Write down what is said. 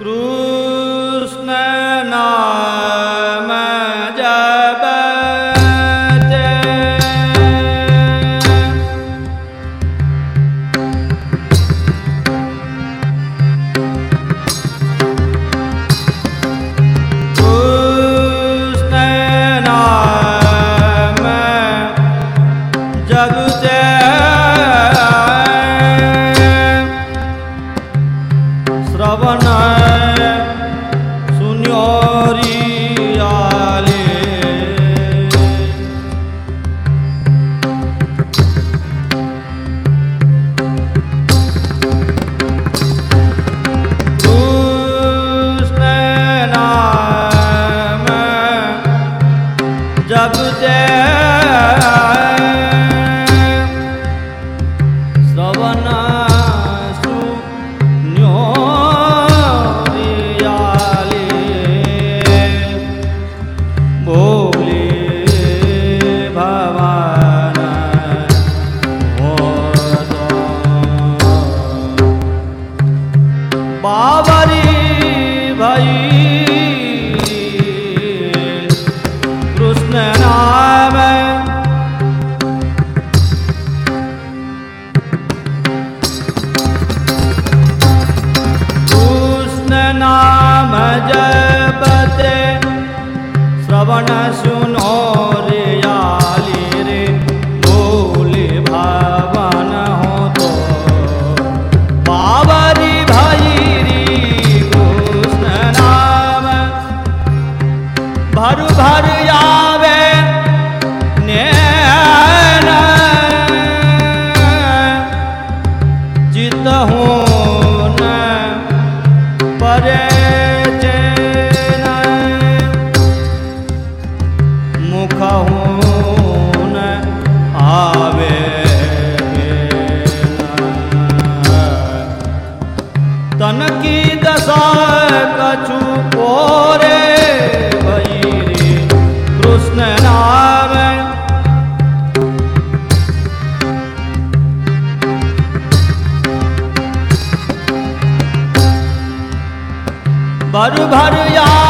cruz. Babri भाई। कृष्ण नाम कृष्ण नाम जपते श्रवण सु arruma भर भर या